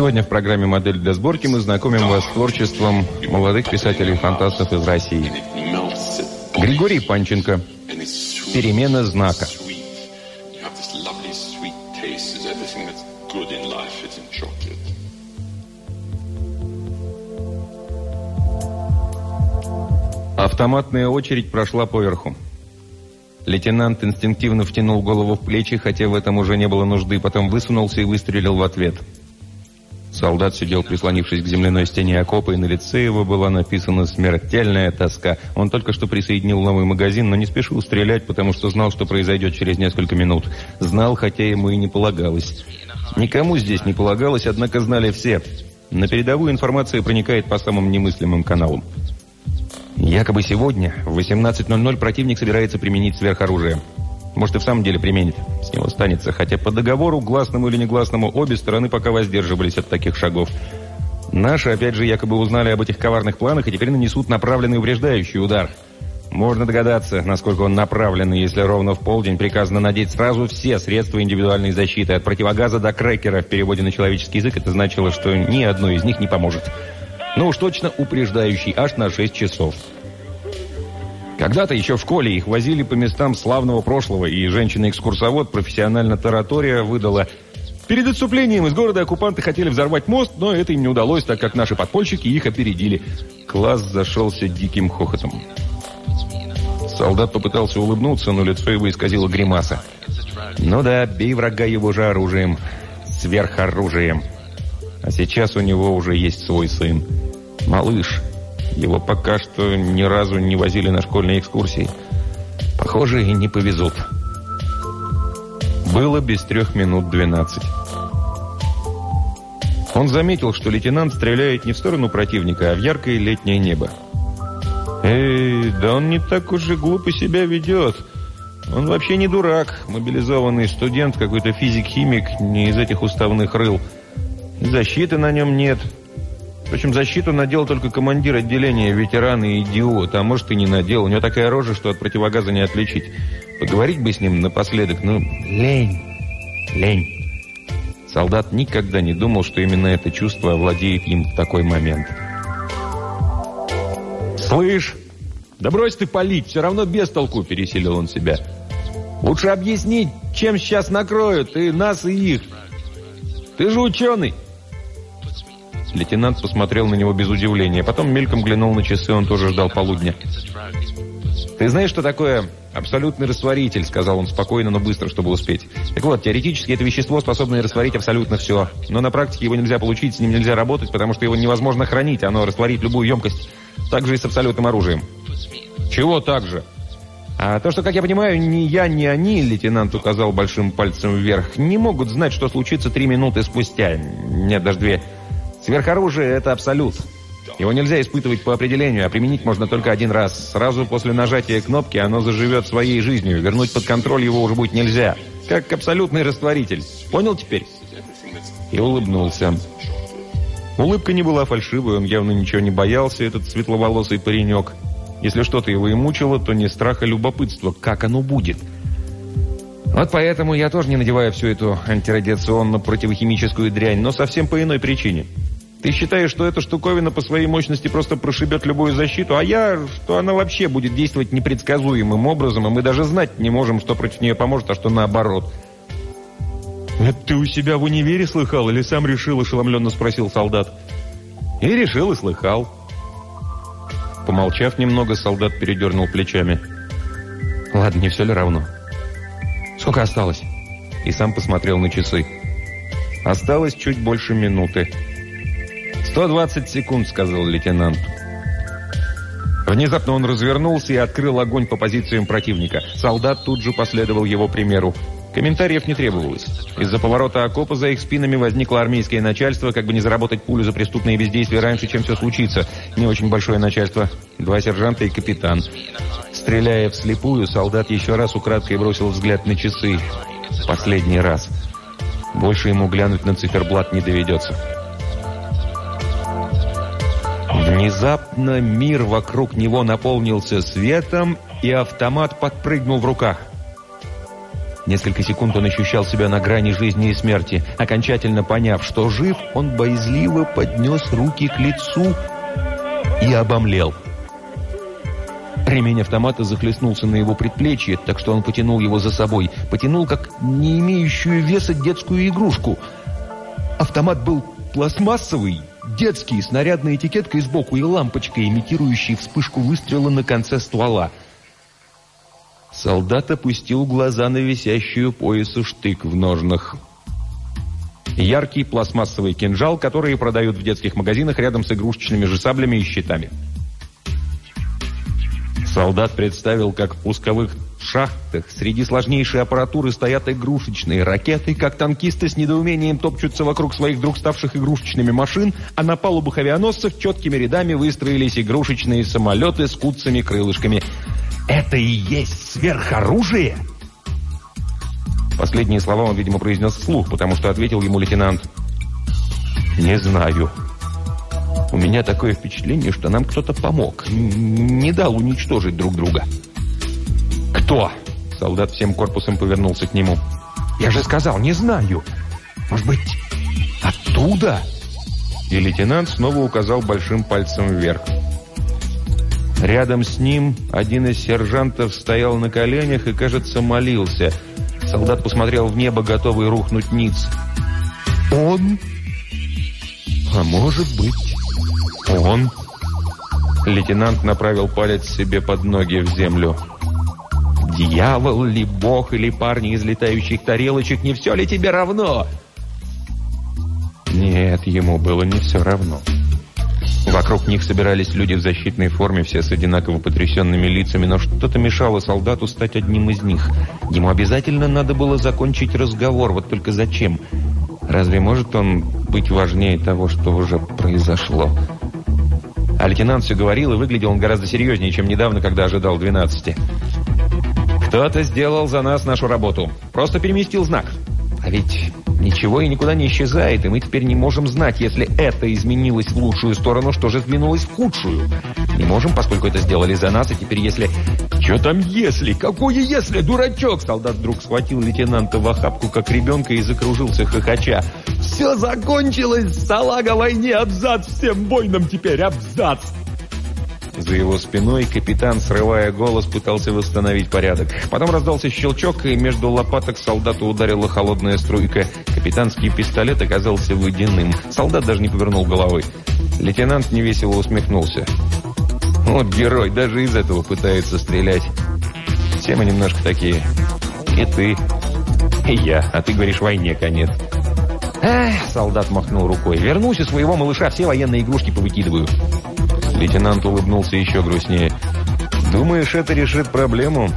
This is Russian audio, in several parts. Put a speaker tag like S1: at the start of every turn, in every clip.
S1: Сегодня в программе «Модель для сборки» мы знакомим вас с творчеством молодых писателей-фантастов из России. Григорий Панченко. Перемена знака. Автоматная очередь прошла поверху. Лейтенант инстинктивно втянул голову в плечи, хотя в этом уже не было нужды, потом высунулся и выстрелил в ответ. Солдат сидел, прислонившись к земляной стене окопа, и на лице его была написана смертельная тоска. Он только что присоединил новый магазин, но не спешил стрелять, потому что знал, что произойдет через несколько минут. Знал, хотя ему и не полагалось. Никому здесь не полагалось, однако знали все. На передовую информация проникает по самым немыслимым каналам. Якобы сегодня в 18.00 противник собирается применить сверхоружие. Может, и в самом деле применит. Него станется. Хотя по договору, гласному или негласному, обе стороны пока воздерживались от таких шагов. Наши, опять же, якобы узнали об этих коварных планах и теперь нанесут направленный упреждающий удар. Можно догадаться, насколько он направленный, если ровно в полдень приказано надеть сразу все средства индивидуальной защиты, от противогаза до крекера в переводе на человеческий язык, это значило, что ни одно из них не поможет. Ну уж точно упреждающий, аж на 6 часов. Когда-то еще в школе их возили по местам славного прошлого, и женщина-экскурсовод, профессионально таратория, выдала Перед отступлением из города оккупанты хотели взорвать мост, но это им не удалось, так как наши подпольщики их опередили. Класс зашелся диким хохотом. Солдат попытался улыбнуться, но лицо его исказило гримаса. «Ну да, бей врага его же оружием, сверхоружием». А сейчас у него уже есть свой сын. Малыш. Его пока что ни разу не возили на школьные экскурсии. Похоже, и не повезут. Было без трех минут двенадцать. Он заметил, что лейтенант стреляет не в сторону противника, а в яркое летнее небо. «Эй, да он не так уж и глупо себя ведет. Он вообще не дурак, мобилизованный студент, какой-то физик-химик, не из этих уставных рыл». Защиты на нем нет. Впрочем, защиту надел только командир отделения, ветеран и идиот. А может, и не надел. У него такая рожа, что от противогаза не отличить. Поговорить бы с ним напоследок, ну, лень, лень. Солдат никогда не думал, что именно это чувство овладеет им в такой момент. «Слышь, да брось ты палить, все равно без толку», — переселил он себя. «Лучше объяснить, чем сейчас накроют, и нас, и их. Ты же ученый!» Лейтенант посмотрел на него без удивления. Потом мельком глянул на часы, он тоже ждал полудня. «Ты знаешь, что такое абсолютный растворитель?» Сказал он спокойно, но быстро, чтобы успеть. «Так вот, теоретически это вещество, способное растворить абсолютно все. Но на практике его нельзя получить, с ним нельзя работать, потому что его невозможно хранить. Оно растворит любую емкость. Так же и с абсолютным оружием». «Чего так же?» А то, что, как я понимаю, ни я, ни они, лейтенант указал большим пальцем вверх, не могут знать, что случится три минуты спустя. Нет, даже две. Сверхоружие — это абсолют. Его нельзя испытывать по определению, а применить можно только один раз. Сразу после нажатия кнопки оно заживет своей жизнью. Вернуть под контроль его уже будет нельзя. Как абсолютный растворитель. Понял теперь? И улыбнулся. Улыбка не была фальшивой, он явно ничего не боялся, этот светловолосый паренек. Если что-то его и мучило, то не страх, а любопытство. Как оно будет? Вот поэтому я тоже не надеваю всю эту антирадиационно-противохимическую дрянь, но совсем по иной причине. Ты считаешь, что эта штуковина по своей мощности просто прошибет любую защиту, а я, что она вообще будет действовать непредсказуемым образом, и мы даже знать не можем, что против нее поможет, а что наоборот. «Это ты у себя в универе слыхал или сам решил?» – ошеломленно спросил солдат. «И решил, и слыхал». Помолчав немного, солдат передернул плечами. «Ладно, не все ли равно?» «Сколько осталось?» И сам посмотрел на часы. «Осталось чуть больше минуты». «120 секунд», — сказал лейтенант. Внезапно он развернулся и открыл огонь по позициям противника. Солдат тут же последовал его примеру. Комментариев не требовалось. Из-за поворота окопа за их спинами возникло армейское начальство, как бы не заработать пулю за преступные бездействия раньше, чем все случится. Не очень большое начальство. Два сержанта и капитан. Стреляя вслепую, солдат еще раз украдкой бросил взгляд на часы. Последний раз. Больше ему глянуть на циферблат не доведется. Внезапно мир вокруг него наполнился светом, и автомат подпрыгнул в руках. Несколько секунд он ощущал себя на грани жизни и смерти. Окончательно поняв, что жив, он боязливо поднес руки к лицу и обомлел. Ремень автомата захлестнулся на его предплечье, так что он потянул его за собой. Потянул, как не имеющую веса детскую игрушку. Автомат был пластмассовый, детский, с нарядной этикеткой сбоку и лампочкой, имитирующей вспышку выстрела на конце ствола. Солдат опустил глаза на висящую поясу штык в ножнах. Яркий пластмассовый кинжал, который продают в детских магазинах рядом с игрушечными же саблями и щитами. Солдат представил, как в пусковых шахтах среди сложнейшей аппаратуры стоят игрушечные ракеты, как танкисты с недоумением топчутся вокруг своих вдруг ставших игрушечными машин, а на палубах авианосцев четкими рядами выстроились игрушечные самолеты с куцами-крылышками. «Это и есть сверхоружие!» Последние слова он, видимо, произнес вслух, потому что ответил ему лейтенант. «Не знаю». У меня такое впечатление, что нам кто-то помог. Не дал уничтожить друг друга. «Кто?» Солдат всем корпусом повернулся к нему. «Я же сказал, не знаю. Может быть, оттуда?» И лейтенант снова указал большим пальцем вверх. Рядом с ним один из сержантов стоял на коленях и, кажется, молился. Солдат посмотрел в небо, готовый рухнуть ниц. «Он? А может быть...» «Он?» Лейтенант направил палец себе под ноги в землю. «Дьявол ли, бог или парни из летающих тарелочек, не все ли тебе равно?» Нет, ему было не все равно. Вокруг них собирались люди в защитной форме, все с одинаково потрясенными лицами, но что-то мешало солдату стать одним из них. Ему обязательно надо было закончить разговор, вот только зачем? Разве может он быть важнее того, что уже произошло?» А лейтенант все говорил, и выглядел он гораздо серьезнее, чем недавно, когда ожидал 12. «Кто-то сделал за нас нашу работу. Просто переместил знак. А ведь ничего и никуда не исчезает, и мы теперь не можем знать, если это изменилось в лучшую сторону, что же сдвинулось в худшую. Не можем, поскольку это сделали за нас, и теперь если... Что там если? Какое если, дурачок? Солдат вдруг схватил лейтенанта в охапку, как ребенка, и закружился хохоча. Все закончилось, салага войне, абзац, всем бойным теперь, абзац! За его спиной капитан, срывая голос, пытался восстановить порядок. Потом раздался щелчок, и между лопаток солдату ударила холодная струйка. Капитанский пистолет оказался водяным. Солдат даже не повернул головы. Лейтенант невесело усмехнулся. Вот герой, даже из этого пытается стрелять. Все мы немножко такие. И ты, и я. А ты говоришь, войне конец. Эх, солдат махнул рукой. Вернусь у своего малыша, все военные игрушки повыкидываю. Лейтенант улыбнулся еще грустнее. «Думаешь, это решит проблему?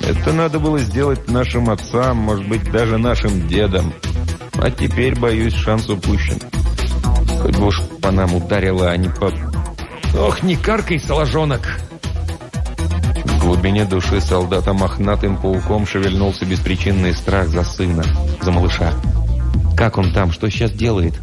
S1: Это надо было сделать нашим отцам, может быть, даже нашим дедам. А теперь, боюсь, шанс упущен. Хоть бы уж по нам ударило, а не по... Ох, не каркай, соложонок!» В глубине души солдата мохнатым пауком шевельнулся беспричинный страх за сына, за малыша. Как он там, что сейчас делает?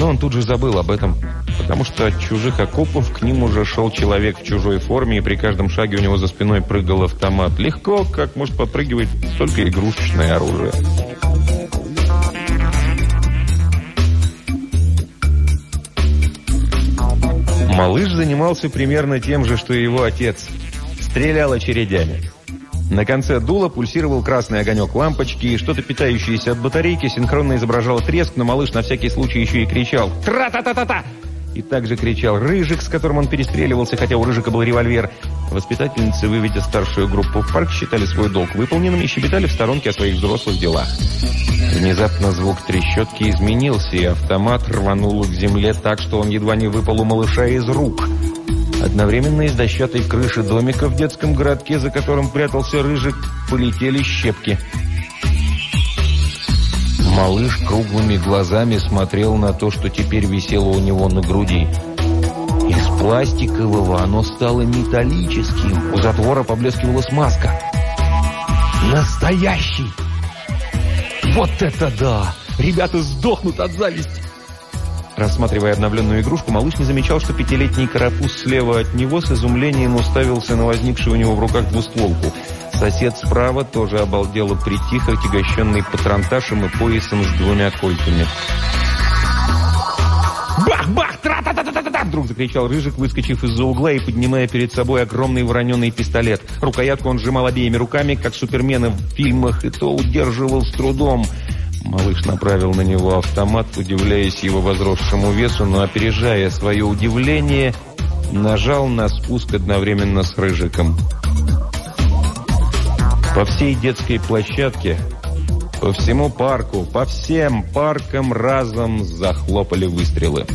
S1: Но он тут же забыл об этом, потому что от чужих окопов к ним уже шел человек в чужой форме, и при каждом шаге у него за спиной прыгал автомат. Легко, как может подпрыгивать только игрушечное оружие. Малыш занимался примерно тем же, что и его отец. Стрелял очередями. На конце дула пульсировал красный огонек лампочки, и что-то питающееся от батарейки синхронно изображало треск, но малыш на всякий случай еще и кричал «Тра-та-та-та-та!» И также кричал Рыжик, с которым он перестреливался, хотя у Рыжика был револьвер. Воспитательницы, выведя старшую группу в парк, считали свой долг выполненным и щебетали в сторонке о своих взрослых делах. Внезапно звук трещотки изменился, и автомат рванул к земле так, что он едва не выпал у малыша из рук – Одновременно из дощатой крыши домика в детском городке, за которым прятался Рыжик, полетели щепки. Малыш круглыми глазами смотрел на то, что теперь висело у него на груди. Из пластикового оно стало металлическим. У затвора поблескивала смазка. Настоящий! Вот это да! Ребята сдохнут от зависти! Рассматривая обновленную игрушку, малыш не замечал, что пятилетний карапуз слева от него с изумлением уставился на возникшую у него в руках двустволку. Сосед справа тоже обалдело притих, отягощенный патронташем и поясом с двумя кольтами. «Бах-бах! Тра-та-та-та-та-та!» Вдруг закричал Рыжик, выскочив из-за угла и поднимая перед собой огромный вороненый пистолет. Рукоятку он сжимал обеими руками, как супермены в фильмах, и то удерживал с трудом. Малыш направил на него автомат, удивляясь его возросшему весу, но, опережая свое удивление, нажал на спуск одновременно с Рыжиком. По всей детской площадке, по всему парку, по всем паркам разом захлопали выстрелы.